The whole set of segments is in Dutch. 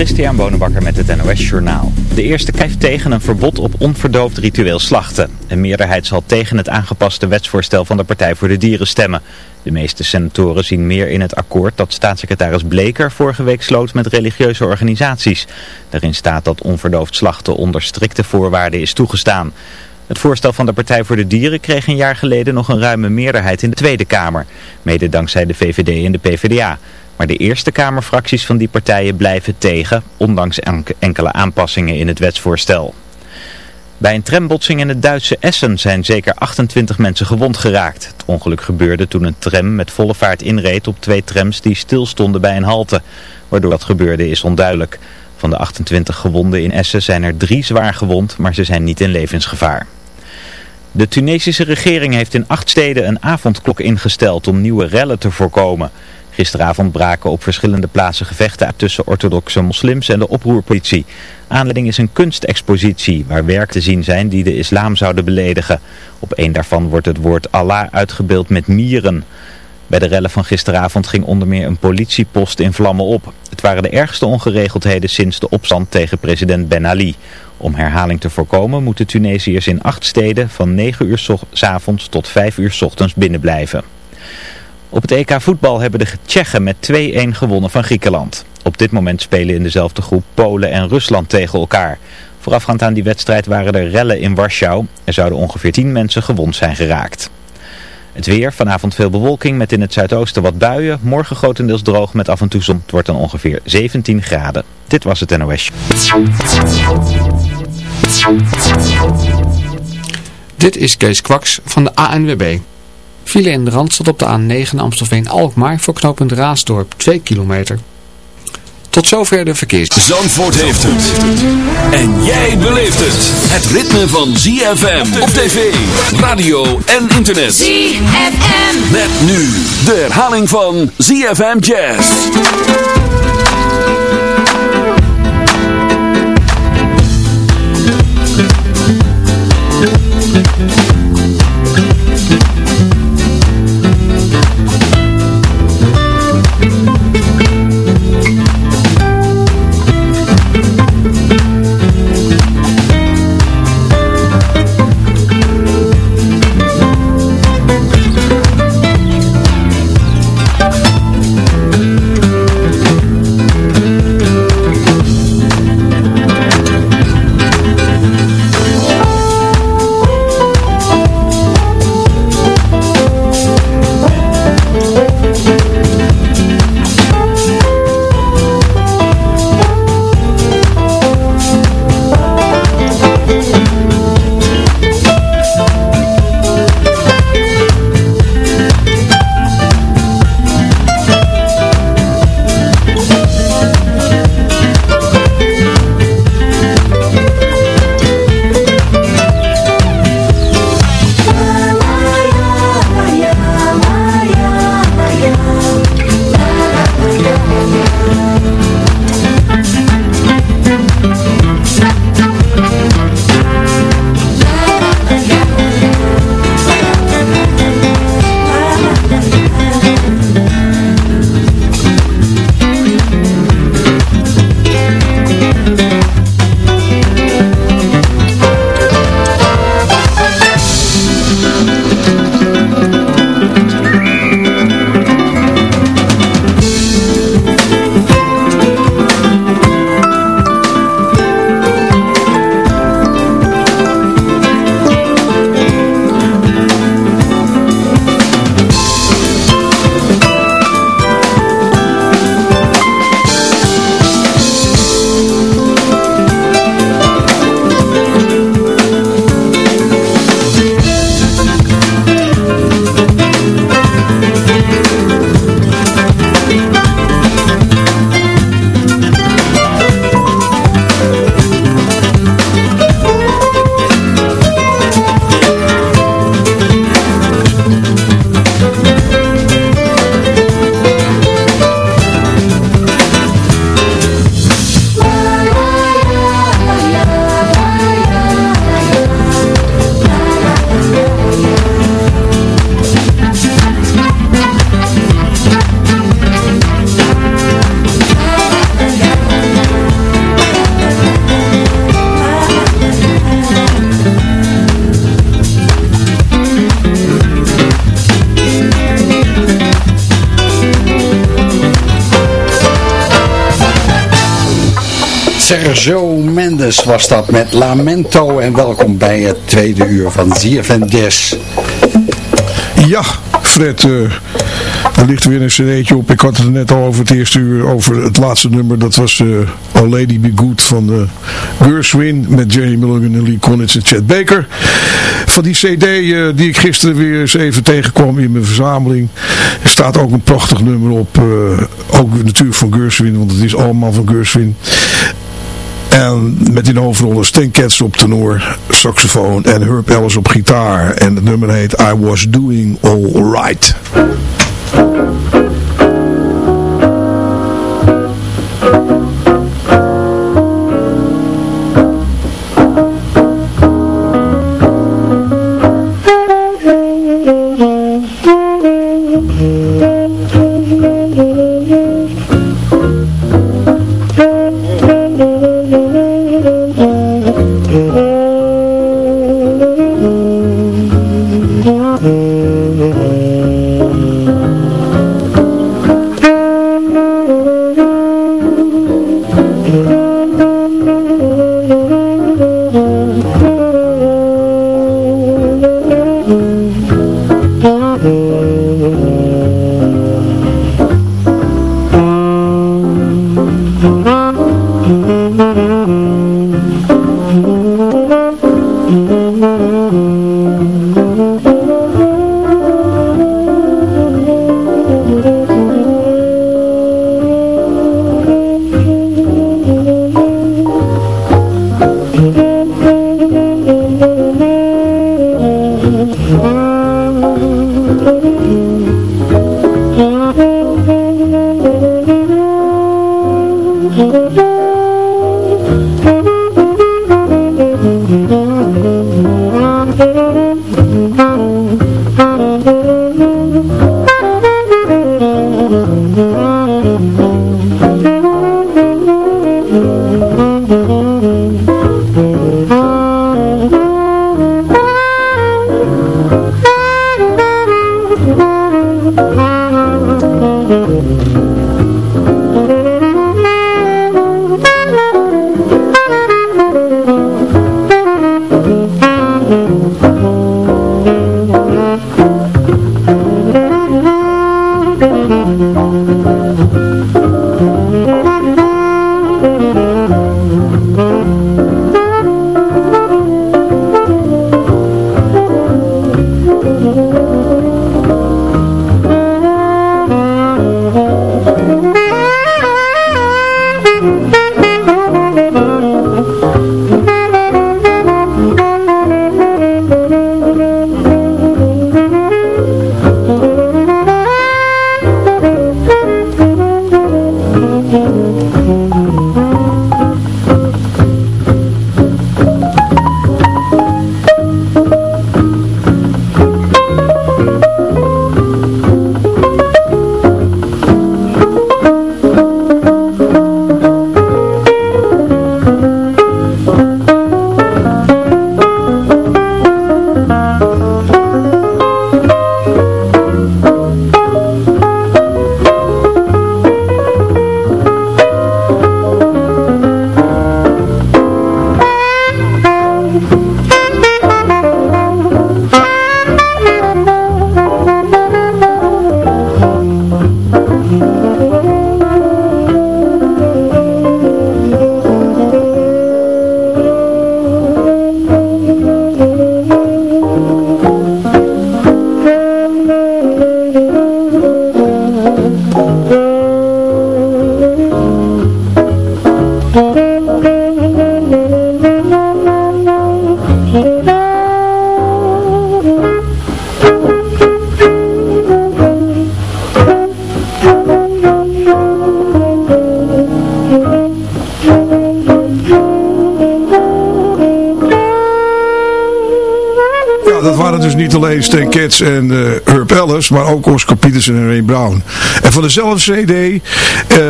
Christian Bonenbakker met het NOS Journaal. De eerste kijft tegen een verbod op onverdoofd ritueel slachten. Een meerderheid zal tegen het aangepaste wetsvoorstel van de Partij voor de Dieren stemmen. De meeste senatoren zien meer in het akkoord dat staatssecretaris Bleker vorige week sloot met religieuze organisaties. Daarin staat dat onverdoofd slachten onder strikte voorwaarden is toegestaan. Het voorstel van de Partij voor de Dieren kreeg een jaar geleden nog een ruime meerderheid in de Tweede Kamer. Mede dankzij de VVD en de PvdA. Maar de Eerste Kamerfracties van die partijen blijven tegen, ondanks enkele aanpassingen in het wetsvoorstel. Bij een trambotsing in het Duitse Essen zijn zeker 28 mensen gewond geraakt. Het ongeluk gebeurde toen een tram met volle vaart inreed op twee trams die stilstonden bij een halte. Waardoor dat gebeurde is onduidelijk. Van de 28 gewonden in Essen zijn er drie zwaar gewond, maar ze zijn niet in levensgevaar. De Tunesische regering heeft in acht steden een avondklok ingesteld om nieuwe rellen te voorkomen. Gisteravond braken op verschillende plaatsen gevechten tussen orthodoxe moslims en de oproerpolitie. Aanleiding is een kunstexpositie waar werk te zien zijn die de islam zouden beledigen. Op een daarvan wordt het woord Allah uitgebeeld met mieren. Bij de rellen van gisteravond ging onder meer een politiepost in vlammen op. Het waren de ergste ongeregeldheden sinds de opstand tegen president Ben Ali. Om herhaling te voorkomen moeten Tunesiërs in acht steden van 9 uur s avonds tot 5 uur s ochtends binnenblijven. Op het EK voetbal hebben de Tsjechen met 2-1 gewonnen van Griekenland. Op dit moment spelen in dezelfde groep Polen en Rusland tegen elkaar. Voorafgaand aan die wedstrijd waren er rellen in Warschau. Er zouden ongeveer 10 mensen gewond zijn geraakt. Het weer, vanavond veel bewolking met in het zuidoosten wat buien. Morgen grotendeels droog met af en toe zon. Het wordt dan ongeveer 17 graden. Dit was het NOS. Dit is Kees Kwaks van de ANWB. File in de Randstad op de A9 Amstelveen-Alkmaar voor knooppunt Raasdorp 2 kilometer. Tot zover de verkeers. Zandvoort heeft het. En jij beleeft het. Het ritme van ZFM op tv, radio en internet. ZFM. Met nu de herhaling van ZFM Jazz. Sergio Mendes was dat met Lamento en welkom bij het tweede uur van Des. Ja, Fred, uh, er ligt weer een cd'tje op. Ik had het net al over het eerste uur, over het laatste nummer. Dat was uh, Lady Be Good van uh, Gershwin met Jerry Mulligan en Lee Konitz en Chad Baker. Van die cd die ik gisteren weer eens even tegenkwam in mijn verzameling. Er staat ook een prachtig nummer op. ook natuurlijk van Gershwin, want het is allemaal van Gershwin. En met in de hoofdrollen op tenor, saxofoon en Herb Ellis op gitaar. En het nummer heet I Was Doing All Right. En uh, Herb Ellis, maar ook Oscar Peterson en Ray Brown. En van dezelfde cd uh,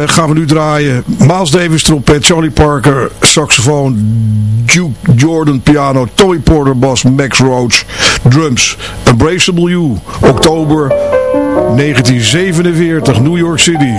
gaan we nu draaien Miles Davis trompet, Charlie Parker saxofoon, Duke Jordan piano, Tommy Porter bas, Max Roach drums. Embraceable You, oktober 1947, New York City.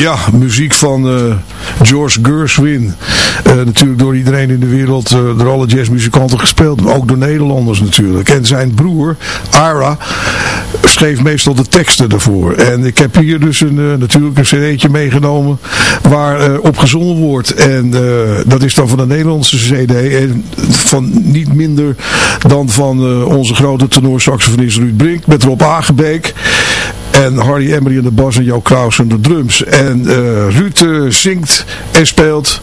Ja, muziek van uh, George Gershwin. Uh, natuurlijk door iedereen in de wereld, uh, door alle jazzmuzikanten gespeeld. Maar ook door Nederlanders natuurlijk. En zijn broer, Ara, schreef meestal de teksten ervoor. En ik heb hier dus een, natuurlijk een cd'tje meegenomen waar op gezongen wordt. En dat is dan van de Nederlandse cd. En van niet minder dan van onze grote tenorsaxofonist Ruud Brink met Rob Agebeek. En Hardy Emery in de bas en Joe Kraus aan de drums. En uh, Ruud uh, zingt en speelt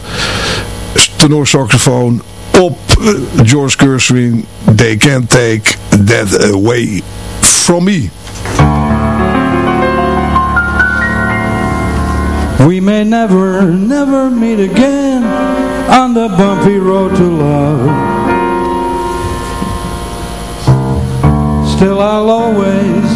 tenorsaxofoon op uh, George Gershwin. They can't take that away from me. We may never, never meet again on the bumpy road to love. Still I'll always,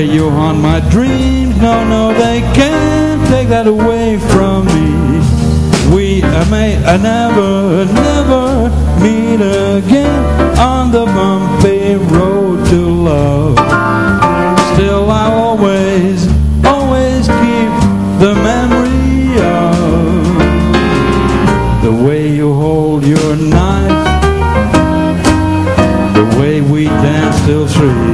The way you haunt my dreams No, no, they can't take that away from me. We may never, never meet again On the bumpy road to love. Still I'll always, always keep the memory of The way you hold your knife The way we danced till three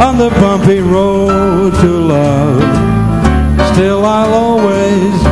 on the bumpy road to love. Still I'll always,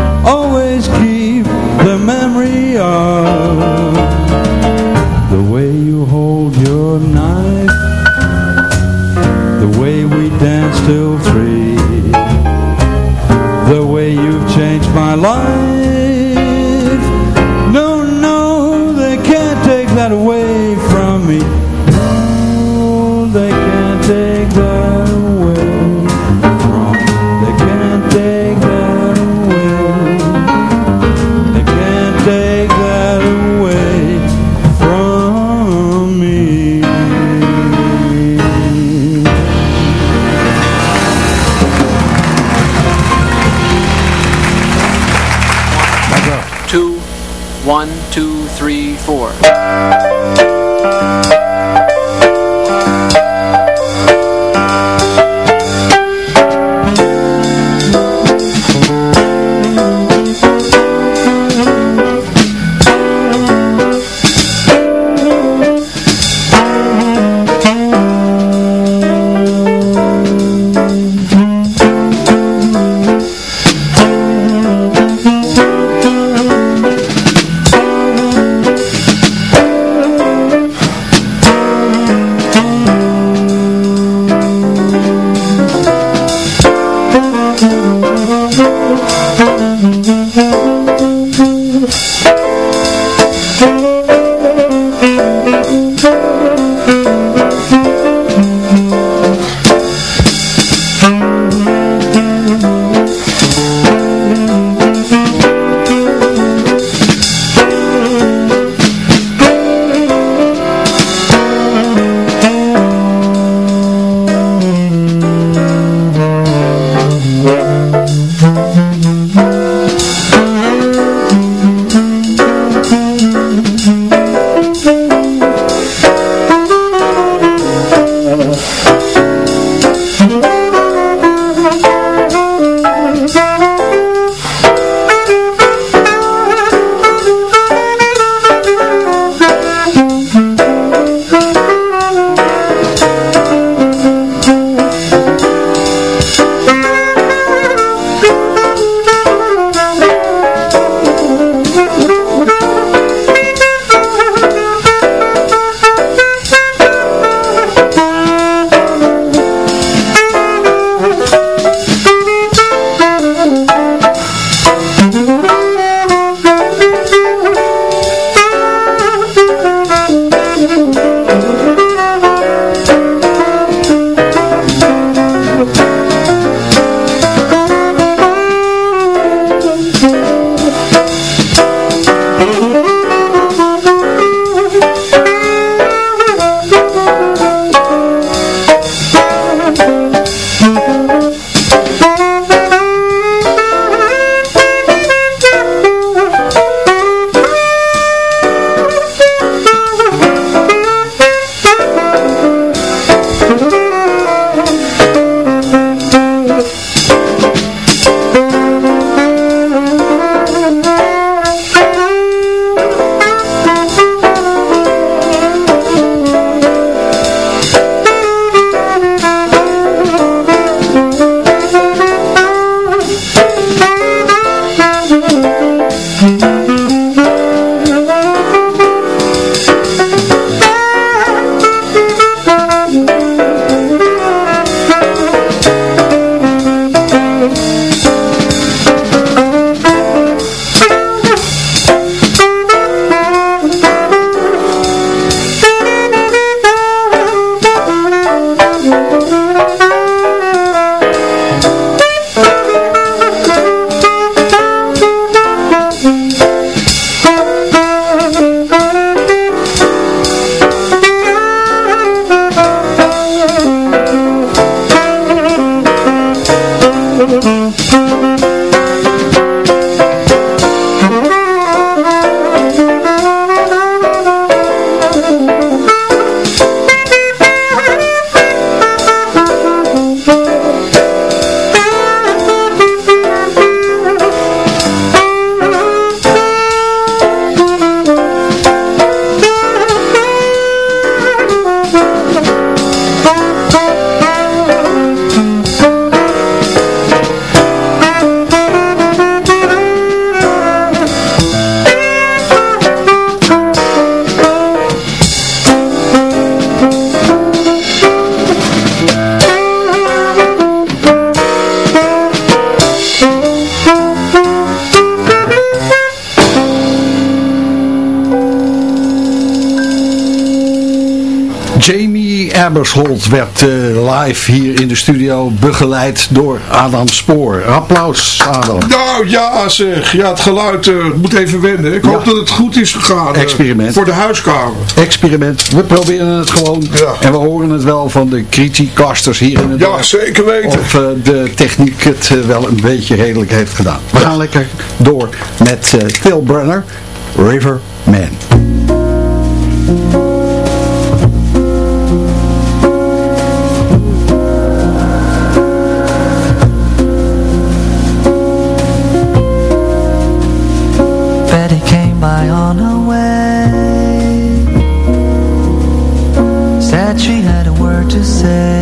studio begeleid door Adam Spoor. Applaus Adam. Nou ja zeg, ja het geluid uh, moet even wennen. Ik hoop dat het goed is gegaan. Uh, Experiment. Voor de huiskamer. Experiment. We proberen het gewoon. Ja. En we horen het wel van de criticasters hier in het Ja, zeker weten. Of de techniek het wel een beetje redelijk heeft gedaan. We gaan lekker door met Phil Brunner, River Man. To say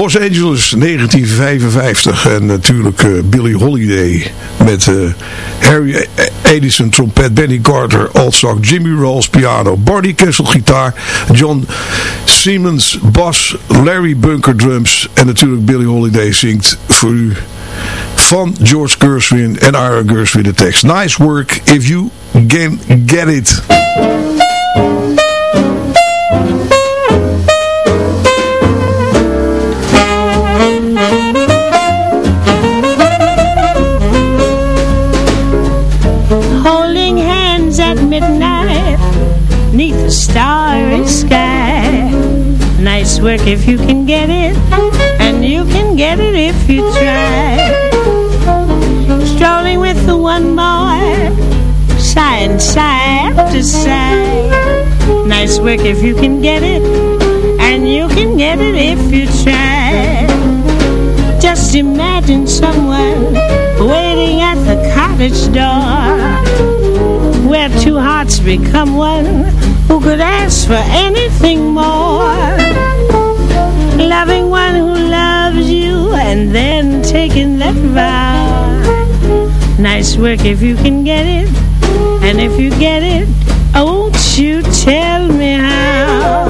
Los Angeles 1955 en natuurlijk eh, Billie Holiday met eh, Harry Edison trompet, Benny Carter altzak, Jimmy Rolls piano, Barney Kessel gitaar, John Siemens bas, Larry Bunker drums en natuurlijk Billie Holiday zingt voor u van George Gershwin en Ira Gershwin de tekst. Nice work if you can get it. Work if you can get it, and you can get it if you try. Strolling with the one boy, and sigh after sigh. Nice work if you can get it, and you can get it if you try. Just imagine someone waiting at the cottage door Where two hearts become one Who could ask for anything more Loving one who loves you And then taking that vow. Nice work if you can get it. And if you get it Won't you tell me how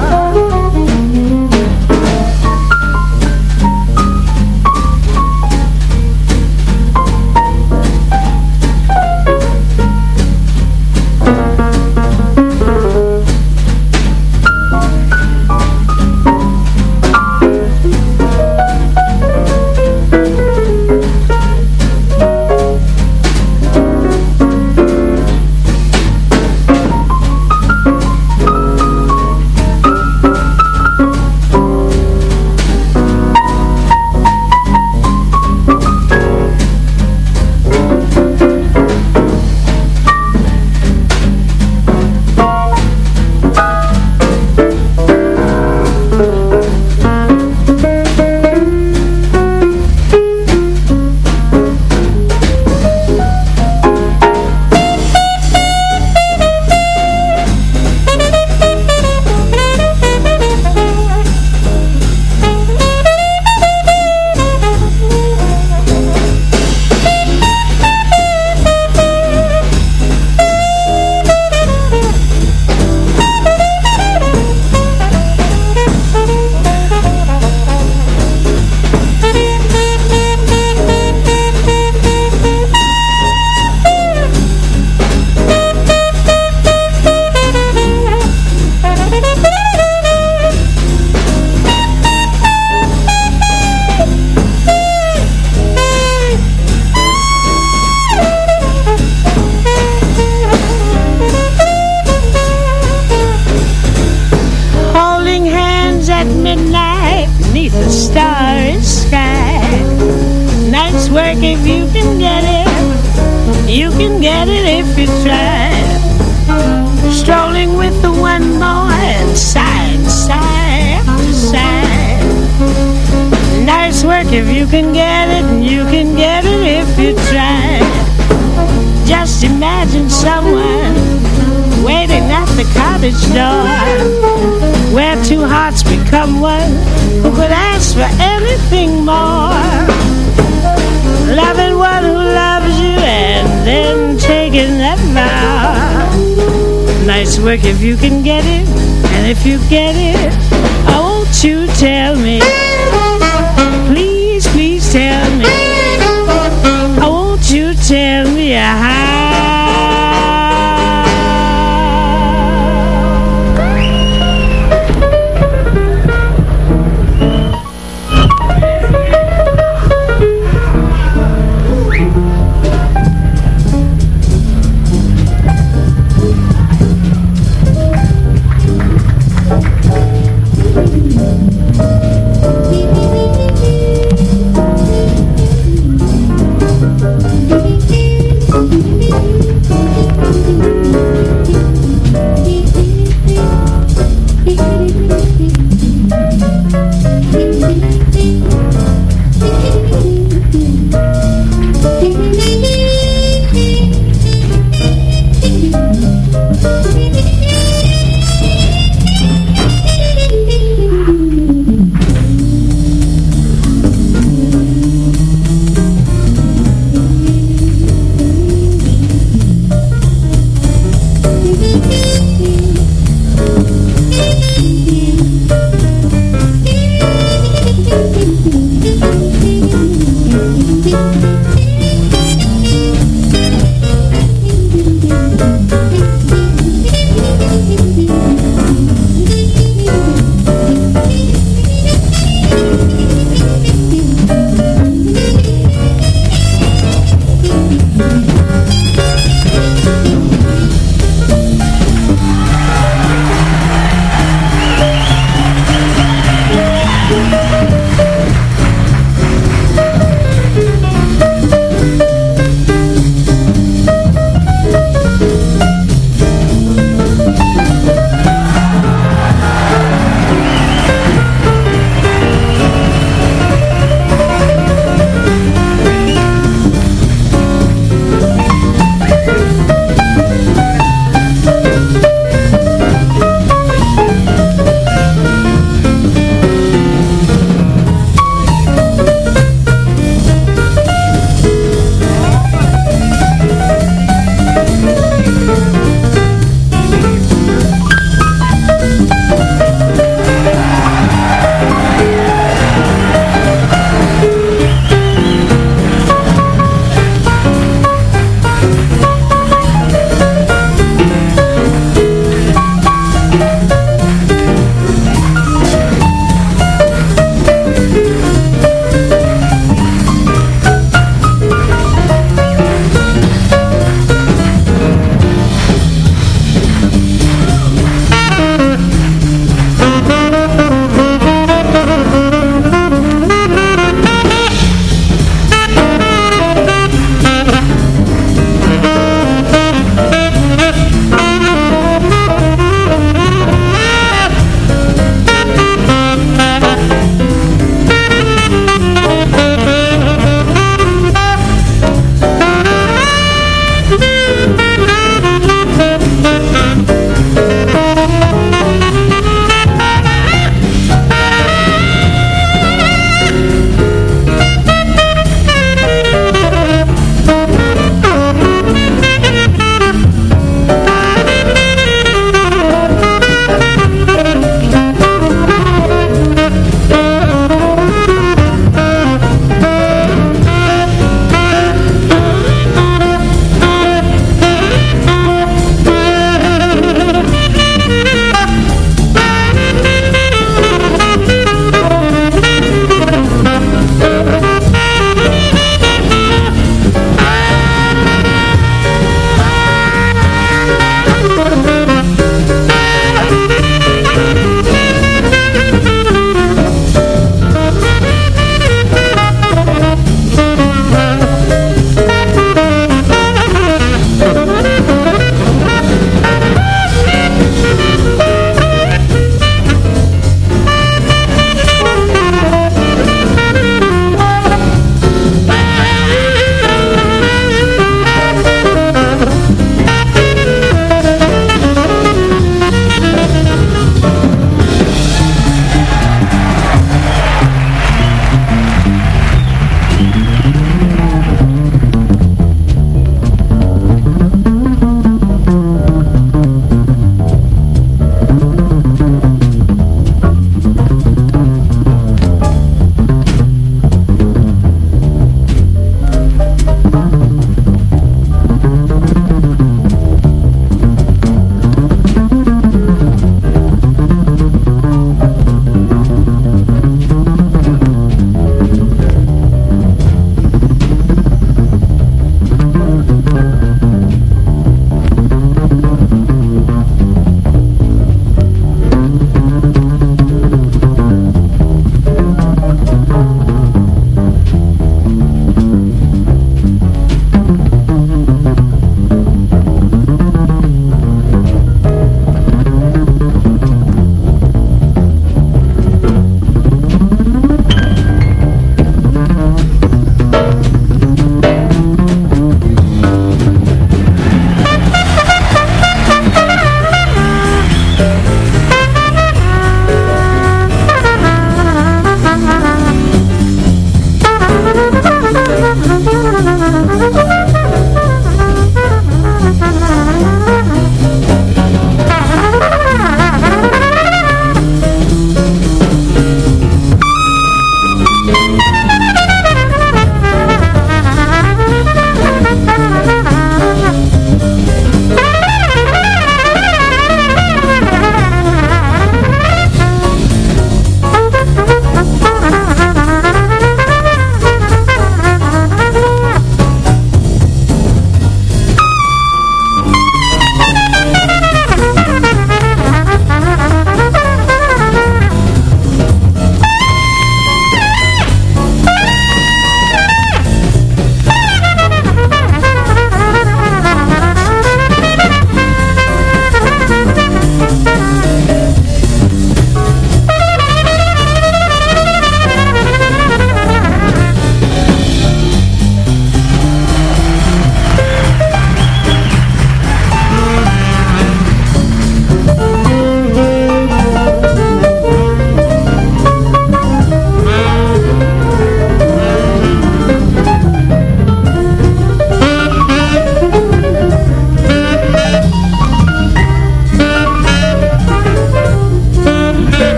work if you can get it. And if you get it Oh, won't you tell me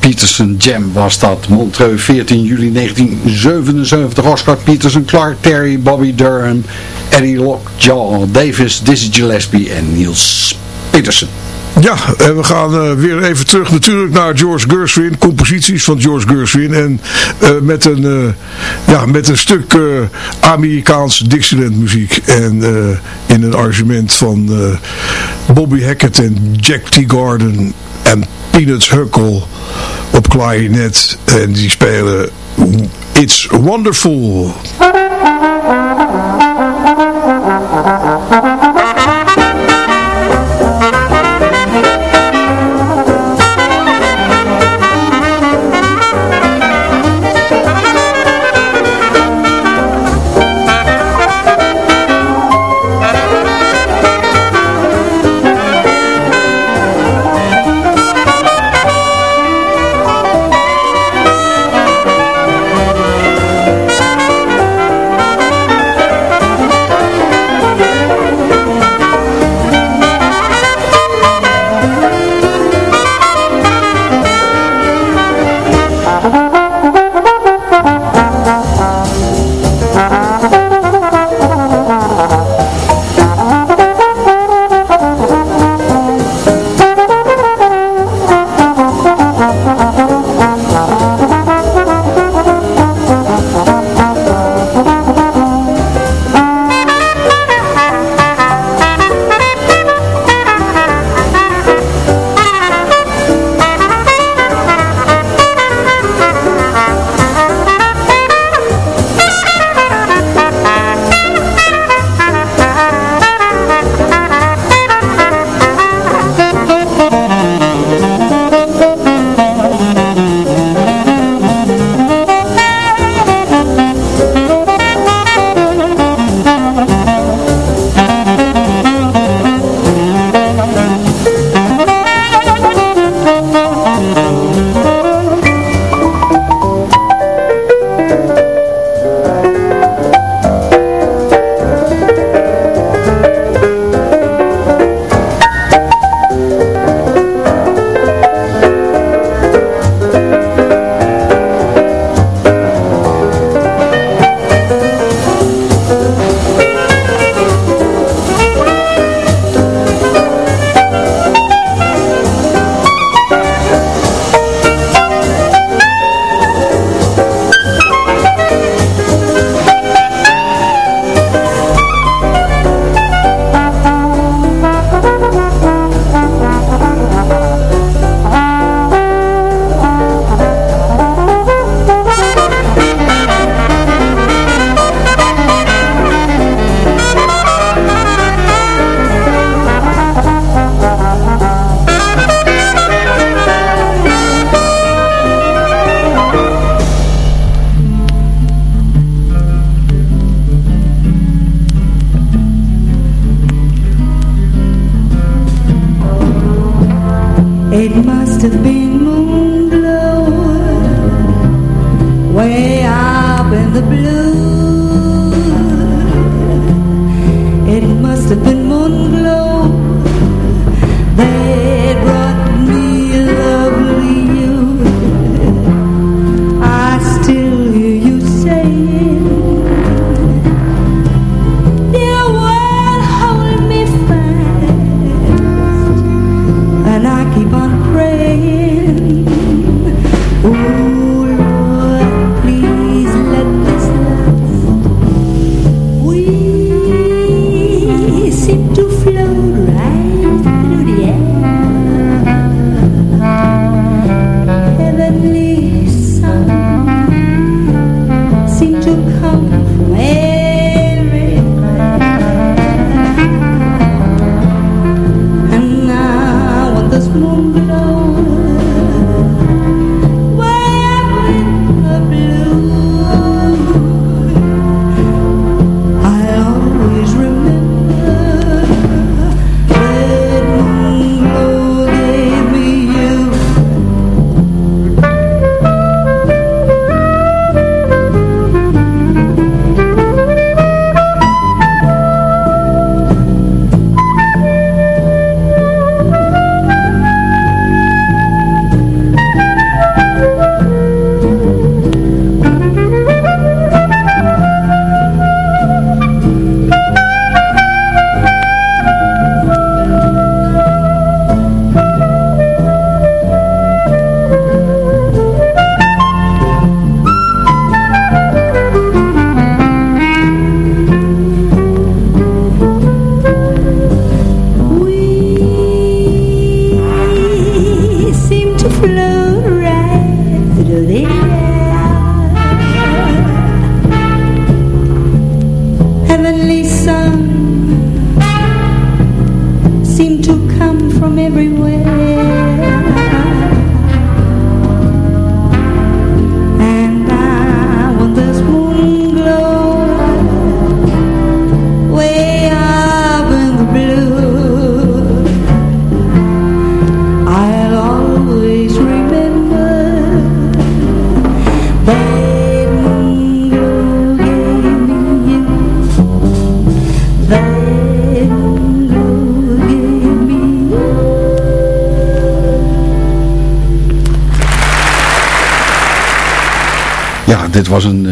Peterson Jam was dat. Montreux 14 juli 1977. Oscar Peterson, Clark Terry, Bobby Durham, Eddie Lockjaw, Davis, Dizzy Gillespie en Niels Peterson. Ja, en we gaan uh, weer even terug natuurlijk naar George Gershwin, composities van George Gershwin. En uh, met, een, uh, ja, met een stuk Amerikaans Dixieland muziek. En in een arrangement van Bobby Hackett en Jack T. Garden en Peanuts Huckle op klarinet. En die spelen It's Wonderful.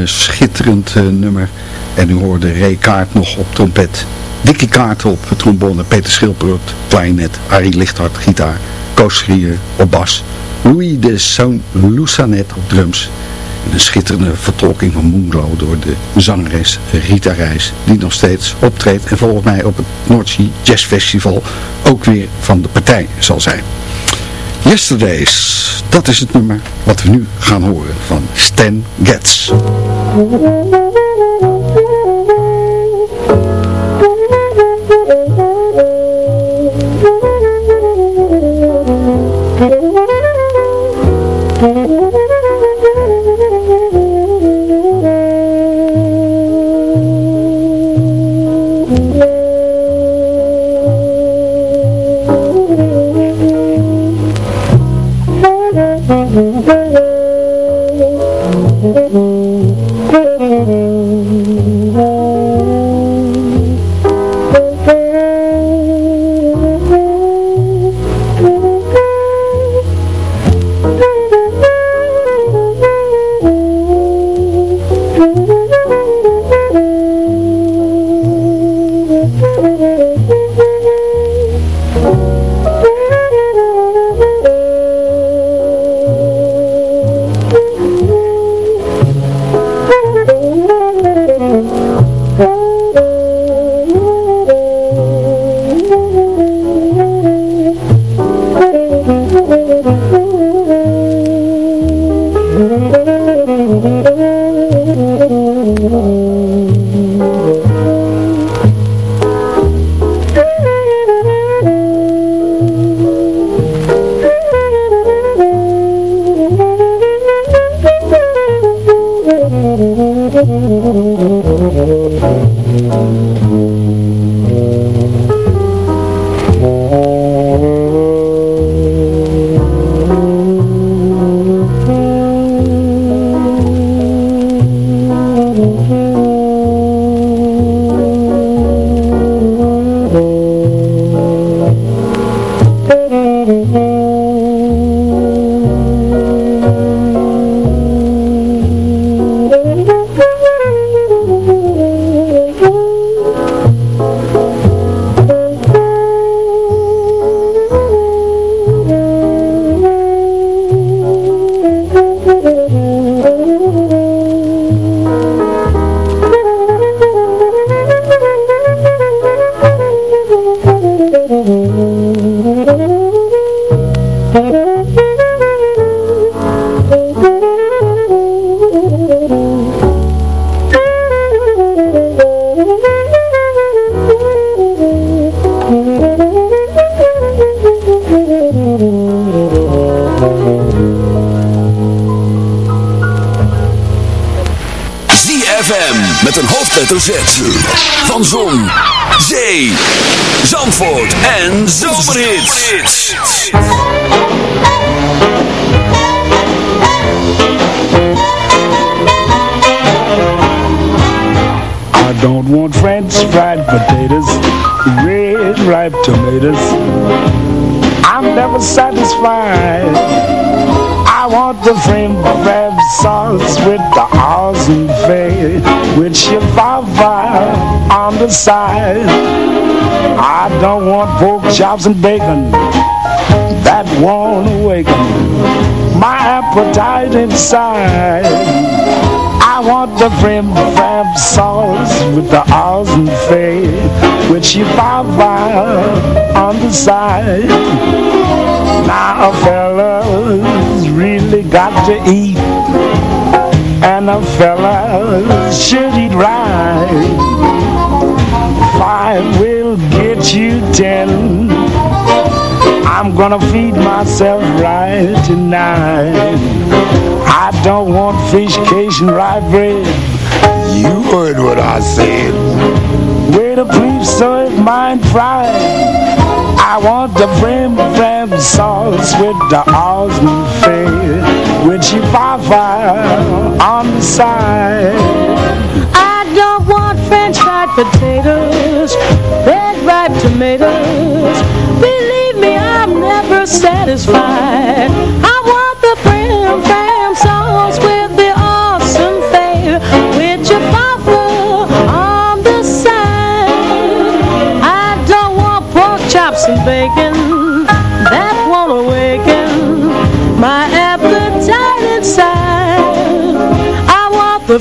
Schitterend uh, nummer. En u hoorde Ray Kaart nog op trompet. Dikkie Kaart op trombone, Peter Schilperot, klarinet, Arie Lichthart, gitaar, Koos Schrier op bas, Louis de Saint Loussanet op drums. En een schitterende vertolking van Moonglow door de zangeres Rita Reis, die nog steeds optreedt en volgens mij op het Noordzee Jazz Festival ook weer van de partij zal zijn. Yesterdays, dat is het nummer wat we nu gaan horen van Stan Getz. You. Side. I don't want pork chops and bacon that won't awaken my appetite inside. I want the prim crab sauce with the awesome fade with chihuahua on the side. Now a fellas really got to eat and a fella should eat right. Five get you ten. I'm gonna feed myself right tonight. I don't want fish cake and rye bread. You heard what I said. Waiter, please serve mine fried. I want the brim brim sauce with the awesome fade with chihuahua on the side. I don't want french fried potatoes, red ripe tomatoes. Believe me, I'm never satisfied. I want the brim brim sauce with the awesome fade with chihuahua on the side. I don't want pork chops and bacon that won't awaken my appetite inside. I want the